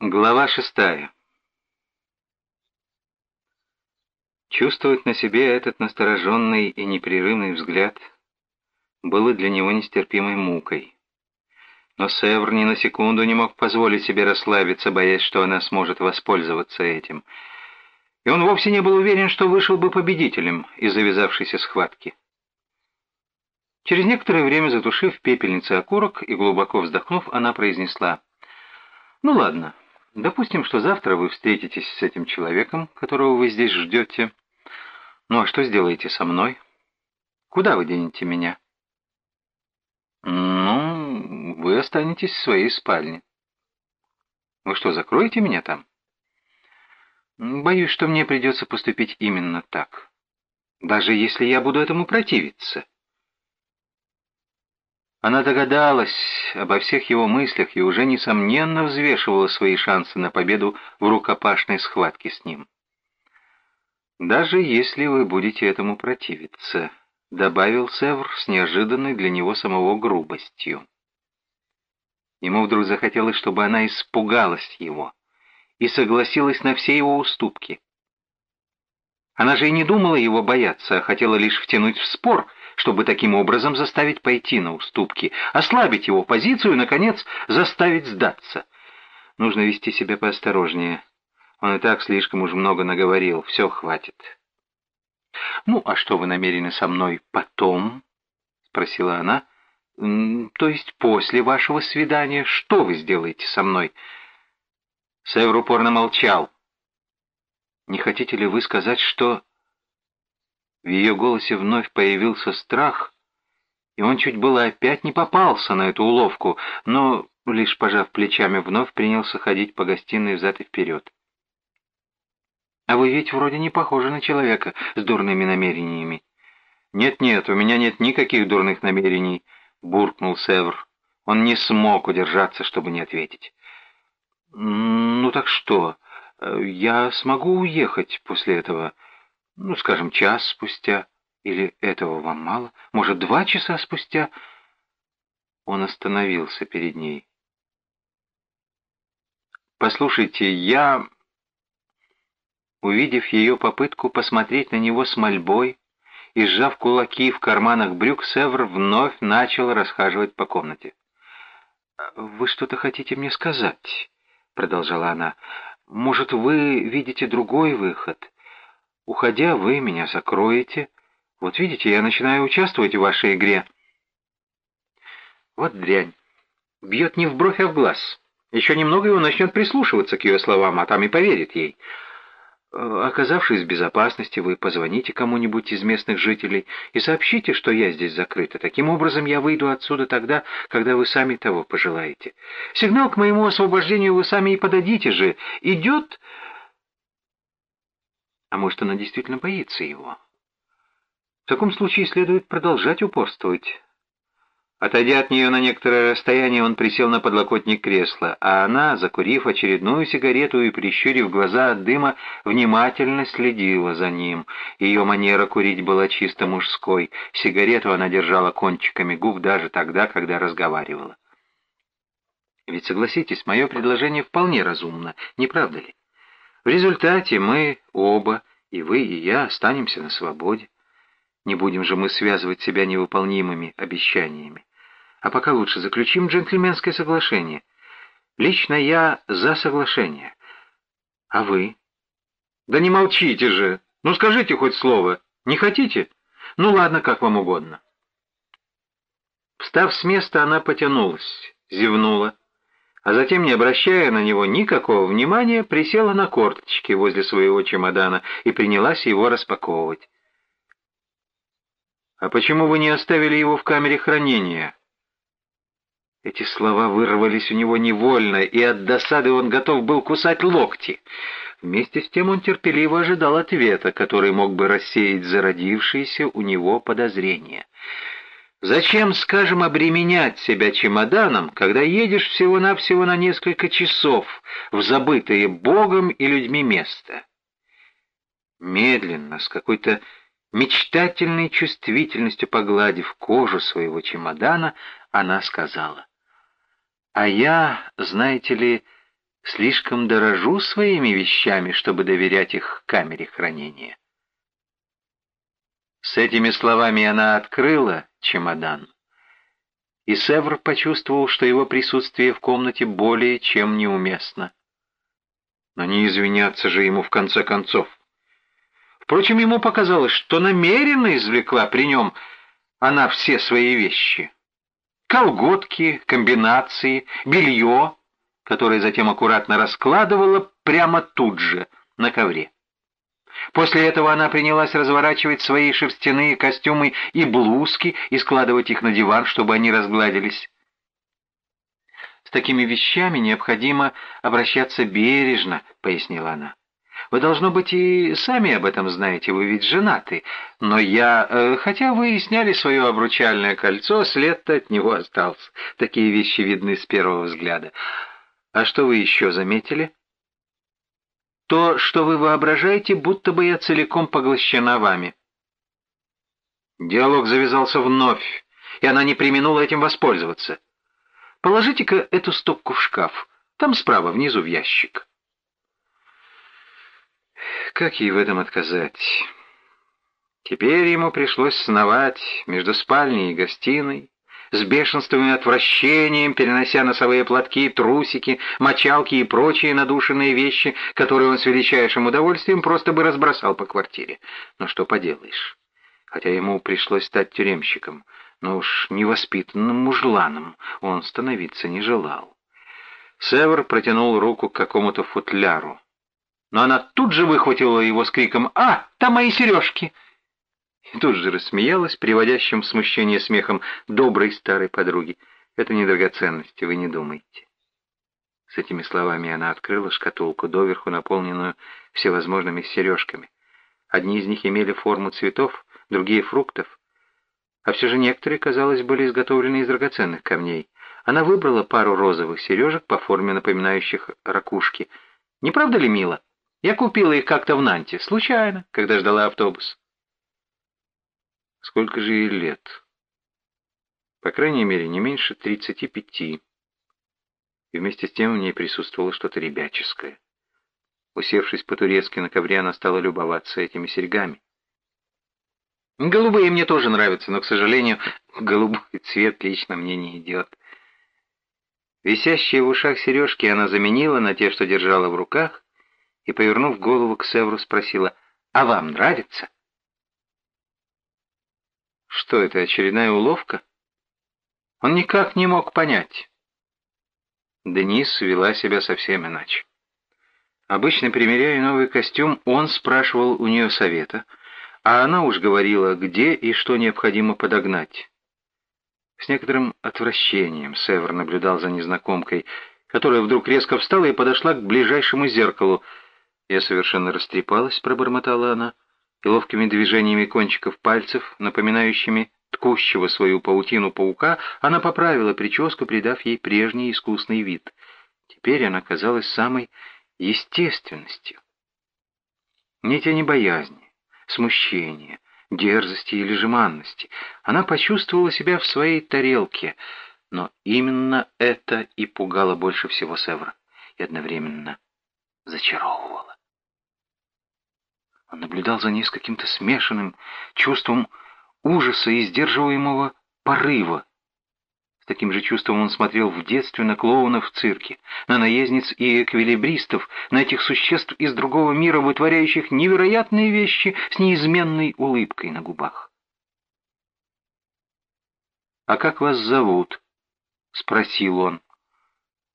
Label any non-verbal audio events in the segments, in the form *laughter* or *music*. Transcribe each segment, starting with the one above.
Глава шестая. Чувствовать на себе этот настороженный и непрерывный взгляд было для него нестерпимой мукой. Но Севр ни на секунду не мог позволить себе расслабиться, боясь, что она сможет воспользоваться этим. И он вовсе не был уверен, что вышел бы победителем из завязавшейся схватки. Через некоторое время, затушив в окурок и глубоко вздохнув, она произнесла, «Ну ладно, Допустим, что завтра вы встретитесь с этим человеком, которого вы здесь ждете. Ну а что сделаете со мной? Куда вы денете меня? Ну, вы останетесь в своей спальне. Вы что, закроете меня там? Боюсь, что мне придется поступить именно так. Даже если я буду этому противиться. Она догадалась обо всех его мыслях и уже несомненно взвешивала свои шансы на победу в рукопашной схватке с ним. «Даже если вы будете этому противиться», — добавил Севр с неожиданной для него самого грубостью. Ему вдруг захотелось, чтобы она испугалась его и согласилась на все его уступки. Она же и не думала его бояться, а хотела лишь втянуть в спор — чтобы таким образом заставить пойти на уступки, ослабить его позицию и, наконец, заставить сдаться. Нужно вести себя поосторожнее. Он и так слишком уж много наговорил, все хватит. «Ну, а что вы намерены со мной потом?» — спросила она. «То есть после вашего свидания что вы сделаете со мной?» Север упорно молчал. «Не хотите ли вы сказать, что...» В ее голосе вновь появился страх, и он чуть было опять не попался на эту уловку, но, лишь пожав плечами, вновь принялся ходить по гостиной взад и вперед. «А вы ведь вроде не похожи на человека с дурными намерениями». «Нет-нет, у меня нет никаких дурных намерений», — буркнул Севр. Он не смог удержаться, чтобы не ответить. «Ну так что, я смогу уехать после этого?» Ну, скажем, час спустя. Или этого вам мало? Может, два часа спустя?» Он остановился перед ней. «Послушайте, я...» Увидев ее попытку посмотреть на него с мольбой и сжав кулаки в карманах брюк, Севр вновь начал расхаживать по комнате. «Вы что-то хотите мне сказать?» — продолжала она. «Может, вы видите другой выход?» Уходя, вы меня закроете. Вот видите, я начинаю участвовать в вашей игре. Вот дрянь. Бьет не в бровь, а в глаз. Еще немного, он начнет прислушиваться к ее словам, а там и поверит ей. Э, оказавшись в безопасности, вы позвоните кому-нибудь из местных жителей и сообщите, что я здесь закрыта. Таким образом, я выйду отсюда тогда, когда вы сами того пожелаете. Сигнал к моему освобождению вы сами и подадите же. Идет а может, она действительно боится его? В таком случае следует продолжать упорствовать. Отойдя от нее на некоторое расстояние, он присел на подлокотник кресла, а она, закурив очередную сигарету и прищурив глаза от дыма, внимательно следила за ним. Ее манера курить была чисто мужской. Сигарету она держала кончиками губ даже тогда, когда разговаривала. Ведь, согласитесь, мое предложение вполне разумно, не правда ли? В результате мы оба, и вы, и я, останемся на свободе. Не будем же мы связывать себя невыполнимыми обещаниями. А пока лучше заключим джентльменское соглашение. Лично я за соглашение. А вы? Да не молчите же. Ну скажите хоть слово. Не хотите? Ну ладно, как вам угодно. Встав с места, она потянулась, зевнула а затем, не обращая на него никакого внимания, присела на корточки возле своего чемодана и принялась его распаковывать. «А почему вы не оставили его в камере хранения?» Эти слова вырвались у него невольно, и от досады он готов был кусать локти. Вместе с тем он терпеливо ожидал ответа, который мог бы рассеять зародившиеся у него подозрения. Зачем, скажем, обременять себя чемоданом, когда едешь всего-навсего на несколько часов в забытое Богом и людьми место? Медленно, с какой-то мечтательной чувствительностью погладив кожу своего чемодана, она сказала, «А я, знаете ли, слишком дорожу своими вещами, чтобы доверять их камере хранения. С этими словами она открыла чемодан, и Севр почувствовал, что его присутствие в комнате более чем неуместно. Но не извиняться же ему в конце концов. Впрочем, ему показалось, что намеренно извлекла при нем она все свои вещи. Колготки, комбинации, белье, которое затем аккуратно раскладывала прямо тут же, на ковре. После этого она принялась разворачивать свои шерстяные костюмы и блузки и складывать их на диван, чтобы они разгладились. «С такими вещами необходимо обращаться бережно», — пояснила она. «Вы, должно быть, и сами об этом знаете, вы ведь женаты. Но я, э, хотя вы и сняли свое обручальное кольцо, след-то от него остался. Такие вещи видны с первого взгляда. А что вы еще заметили?» То, что вы воображаете, будто бы я целиком поглощена вами». Диалог завязался вновь, и она не применула этим воспользоваться. «Положите-ка эту стопку в шкаф, там справа, внизу в ящик». Как ей в этом отказать? Теперь ему пришлось сновать между спальней и гостиной, с бешенством и отвращением, перенося носовые платки, трусики, мочалки и прочие надушенные вещи, которые он с величайшим удовольствием просто бы разбросал по квартире. Но что поделаешь? Хотя ему пришлось стать тюремщиком, но уж невоспитанным мужланом он становиться не желал. Север протянул руку к какому-то футляру. Но она тут же выхватила его с криком «А, там мои сережки!» И тут же рассмеялась, приводящим в смущение смехом доброй старой подруги. «Это не драгоценности, вы не думайте». С этими словами она открыла шкатулку, доверху наполненную всевозможными сережками. Одни из них имели форму цветов, другие — фруктов. А все же некоторые, казалось, были изготовлены из драгоценных камней. Она выбрала пару розовых сережек по форме напоминающих ракушки. Не правда ли мило? Я купила их как-то в Нанте, случайно, когда ждала автобус. Сколько же ей лет? По крайней мере, не меньше тридцати пяти. И вместе с тем в ней присутствовало что-то ребяческое. Усевшись по-турецки на ковре, она стала любоваться этими серьгами. Голубые мне тоже нравятся, но, к сожалению, *laughs* голубой цвет лично мне не идет. Висящие в ушах сережки она заменила на те, что держала в руках, и, повернув голову к Севру, спросила, «А вам нравится?» Что это, очередная уловка? Он никак не мог понять. Денис вела себя совсем иначе. Обычно, примеряя новый костюм, он спрашивал у нее совета, а она уж говорила, где и что необходимо подогнать. С некоторым отвращением Север наблюдал за незнакомкой, которая вдруг резко встала и подошла к ближайшему зеркалу. «Я совершенно растрепалась», — пробормотала она и ловкими движениями кончиков пальцев, напоминающими ткущего свою паутину паука, она поправила прическу, придав ей прежний искусный вид. Теперь она казалась самой естественностью. Ни тени боязни, смущения, дерзости или жеманности. Она почувствовала себя в своей тарелке, но именно это и пугало больше всего Севра и одновременно зачаровывало. Он наблюдал за ней с каким-то смешанным чувством ужаса и сдерживаемого порыва. С таким же чувством он смотрел в детстве на клоунов в цирке, на наездниц и эквилибристов, на этих существ из другого мира, вытворяющих невероятные вещи с неизменной улыбкой на губах. «А как вас зовут?» — спросил он.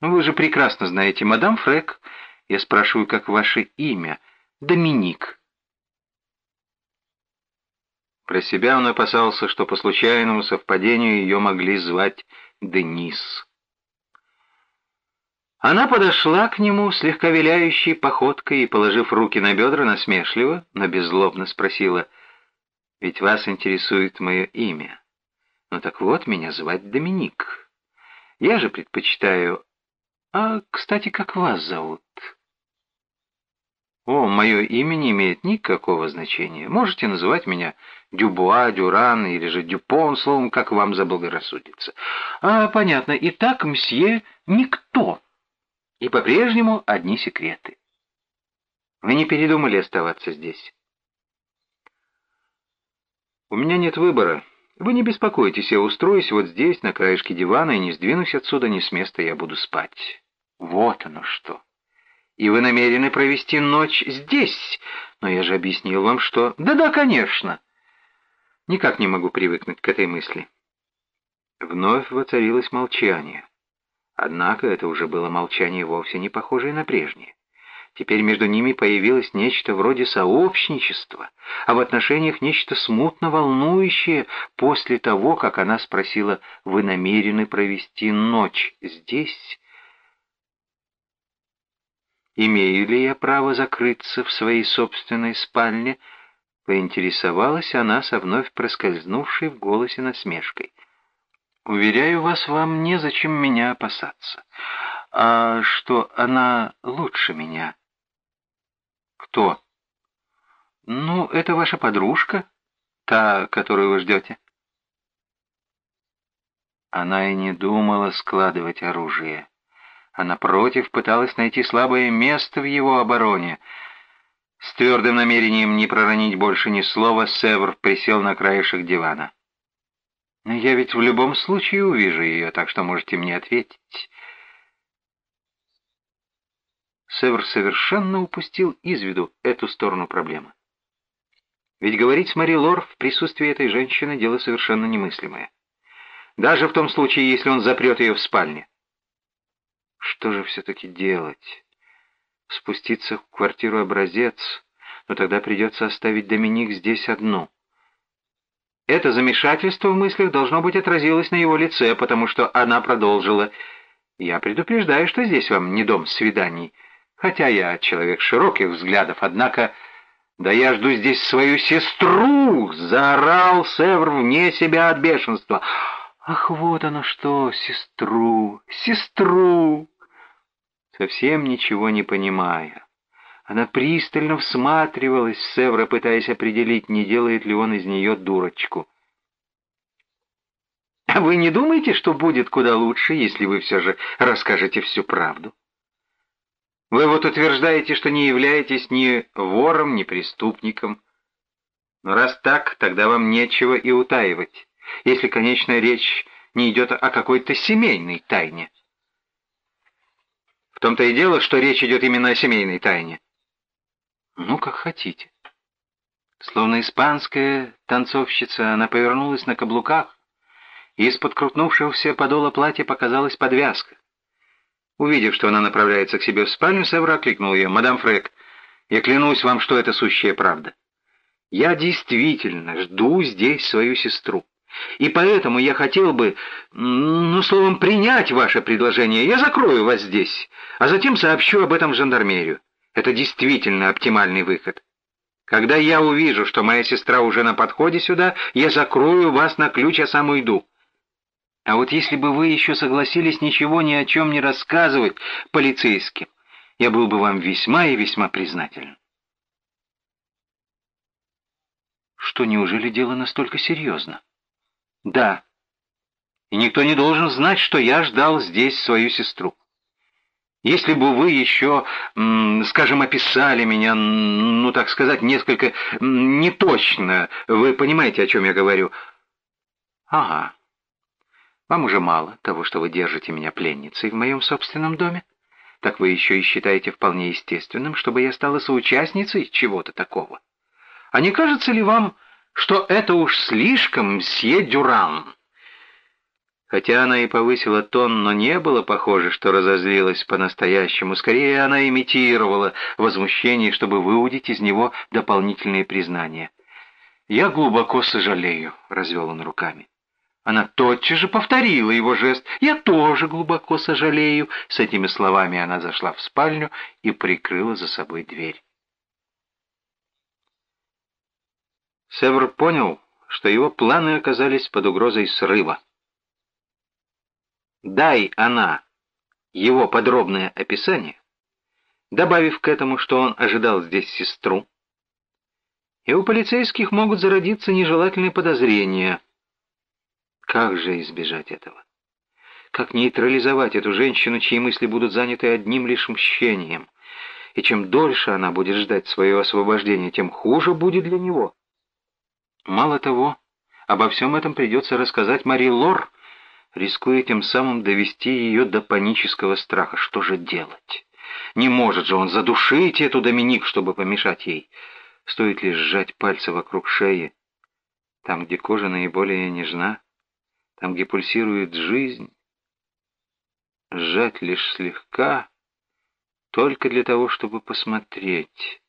«Вы же прекрасно знаете, мадам Фрек. Я спрашиваю, как ваше имя?» «Доминик». Про себя он опасался, что по случайному совпадению ее могли звать Денис. Она подошла к нему слегка виляющей походкой и, положив руки на бедра, насмешливо, но беззлобно спросила, «Ведь вас интересует мое имя. Ну так вот, меня звать Доминик. Я же предпочитаю... А, кстати, как вас зовут?» «О, мое имя не имеет никакого значения. Можете называть меня Дюбуа, Дюран или же Дюпон, словом, как вам заблагорассудится». «А, понятно. Итак, мсье, никто». И по-прежнему одни секреты. Вы не передумали оставаться здесь? У меня нет выбора. Вы не беспокойтесь, я устроюсь вот здесь, на краешке дивана, и не сдвинусь отсюда ни с места, я буду спать. Вот оно что. И вы намерены провести ночь здесь? Но я же объяснил вам, что... Да-да, конечно. Никак не могу привыкнуть к этой мысли. Вновь воцарилось молчание. Однако это уже было молчание вовсе не похожее на прежнее. Теперь между ними появилось нечто вроде сообщничества, а в отношениях нечто смутно волнующее после того, как она спросила, «Вы намерены провести ночь здесь?» «Имею ли я право закрыться в своей собственной спальне?» Поинтересовалась она со вновь проскользнувшей в голосе насмешкой. «Уверяю вас, вам незачем меня опасаться. А что она лучше меня?» «Кто?» «Ну, это ваша подружка, та, которую вы ждете». Она и не думала складывать оружие, а напротив пыталась найти слабое место в его обороне. С твердым намерением не проронить больше ни слова, Севр присел на краешек дивана. «Но я ведь в любом случае увижу ее, так что можете мне ответить». Север совершенно упустил из виду эту сторону проблемы. Ведь говорить с Мари Лор в присутствии этой женщины дело совершенно немыслимое. Даже в том случае, если он запрет ее в спальне. Что же все-таки делать? Спуститься в квартиру образец, но тогда придется оставить Доминик здесь одну. Это замешательство в мыслях должно быть отразилось на его лице, потому что она продолжила. «Я предупреждаю, что здесь вам не дом свиданий». Хотя я человек широких взглядов, однако... «Да я жду здесь свою сестру!» — заорал Севр вне себя от бешенства. «Ах, вот оно что, сестру, сестру!» Совсем ничего не понимая. Она пристально всматривалась в Севра, пытаясь определить, не делает ли он из нее дурочку. «А вы не думаете, что будет куда лучше, если вы все же расскажете всю правду?» Вы вот утверждаете, что не являетесь ни вором, ни преступником. Но раз так, тогда вам нечего и утаивать, если, конечно, речь не идет о какой-то семейной тайне. В том-то и дело, что речь идет именно о семейной тайне. Ну, как хотите. Словно испанская танцовщица, она повернулась на каблуках, и из-под крутнувшегося подола платья показалась подвязка. Увидев, что она направляется к себе в спальню, Севра окликнул ее. «Мадам Фрек, я клянусь вам, что это сущая правда. Я действительно жду здесь свою сестру. И поэтому я хотел бы, ну, словом, принять ваше предложение. Я закрою вас здесь, а затем сообщу об этом в жандармерию. Это действительно оптимальный выход. Когда я увижу, что моя сестра уже на подходе сюда, я закрою вас на ключ, а сам уйду. А вот если бы вы еще согласились ничего ни о чем не рассказывать полицейским, я был бы вам весьма и весьма признателен. Что, неужели дело настолько серьезно? Да. И никто не должен знать, что я ждал здесь свою сестру. Если бы вы еще, скажем, описали меня, ну, так сказать, несколько неточно, вы понимаете, о чем я говорю? Ага. Вам уже мало того, что вы держите меня пленницей в моем собственном доме? Так вы еще и считаете вполне естественным, чтобы я стала соучастницей чего-то такого? А не кажется ли вам, что это уж слишком, мсье Дюран?» Хотя она и повысила тон, но не было похоже, что разозлилась по-настоящему. Скорее, она имитировала возмущение, чтобы выудить из него дополнительные признания. «Я глубоко сожалею», — развел он руками. Она тотчас же повторила его жест. «Я тоже глубоко сожалею». С этими словами она зашла в спальню и прикрыла за собой дверь. Севр понял, что его планы оказались под угрозой срыва. Дай она его подробное описание, добавив к этому, что он ожидал здесь сестру, и у полицейских могут зародиться нежелательные подозрения — как же избежать этого? как нейтрализовать эту женщину, чьи мысли будут заняты одним лишь мщением. И чем дольше она будет ждать свое освобождение, тем хуже будет для него. Мало того, обо всем этом придется рассказать Мари Лор, рискуя тем самым довести ее до панического страха. Что же делать? Не может же он задушить эту Доминик, чтобы помешать ей. Стоит лишь сжать пальцы вокруг шеи, там, где кожа наиболее нежна, там, где пульсирует жизнь. Сжать лишь слегка, только для того, чтобы посмотреть.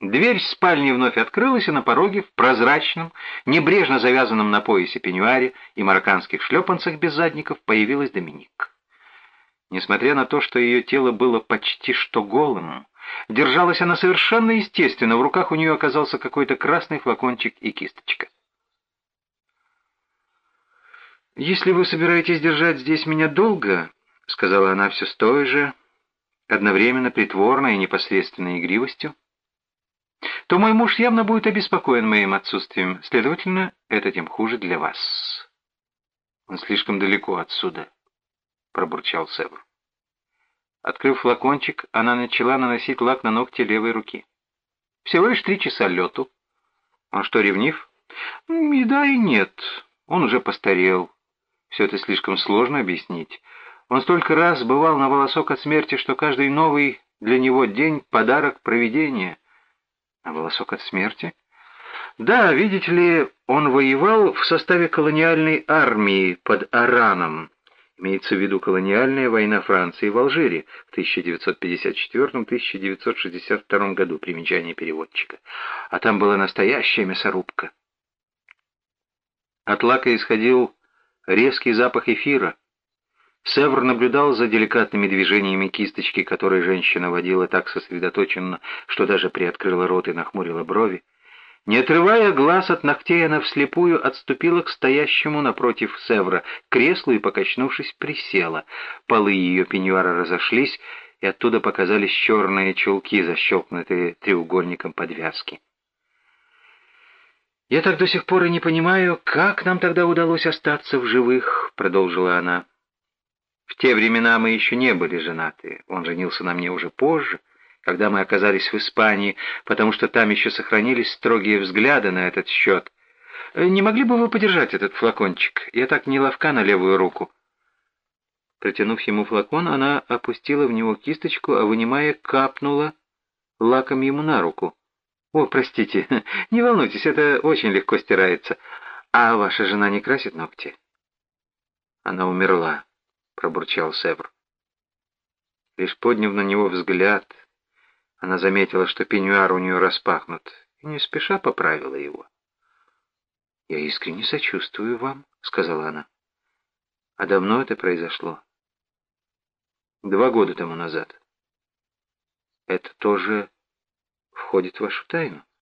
Дверь спальни вновь открылась, и на пороге в прозрачном, небрежно завязанном на поясе пеньюаре и марокканских шлепанцах без задников появилась Доминик. Несмотря на то, что ее тело было почти что голым, держалась она совершенно естественно, в руках у нее оказался какой-то красный флакончик и кисточка. «Если вы собираетесь держать здесь меня долго», — сказала она все с той же, одновременно притворной и непосредственной игривостью, то мой муж явно будет обеспокоен моим отсутствием, следовательно, это тем хуже для вас. Он слишком далеко отсюда пробурчал Севр. Открыв флакончик, она начала наносить лак на ногти левой руки. Всего лишь три часа лету. Он что, ревнив? И да, и нет. Он уже постарел. Все это слишком сложно объяснить. Он столько раз бывал на волосок от смерти, что каждый новый для него день — подарок провидения. На волосок от смерти? Да, видите ли, он воевал в составе колониальной армии под Араном. Имеется в виду колониальная война Франции в Алжире в 1954-1962 году, примечание переводчика. А там была настоящая мясорубка. От лака исходил резкий запах эфира. Севр наблюдал за деликатными движениями кисточки, которые женщина водила так сосредоточенно, что даже приоткрыла рот и нахмурила брови. Не отрывая глаз от ногтей, она вслепую отступила к стоящему напротив Севра креслу и, покачнувшись, присела. Полы ее пеньюара разошлись, и оттуда показались черные чулки, защелкнутые треугольником подвязки. «Я так до сих пор и не понимаю, как нам тогда удалось остаться в живых», — продолжила она. «В те времена мы еще не были женаты. Он женился на мне уже позже, когда мы оказались в Испании, потому что там еще сохранились строгие взгляды на этот счет. Э, не могли бы вы подержать этот флакончик? Я так неловка на левую руку». Протянув ему флакон, она опустила в него кисточку, а вынимая, капнула лаком ему на руку. «О, простите, *laughs* не волнуйтесь, это очень легко стирается. А ваша жена не красит ногти?» «Она умерла», — пробурчал Севр. Лишь подняв на него взгляд, она заметила, что пеньюар у нее распахнут, и не спеша поправила его. «Я искренне сочувствую вам», — сказала она. «А давно это произошло?» «Два года тому назад». «Это тоже входит в вашу тайну?»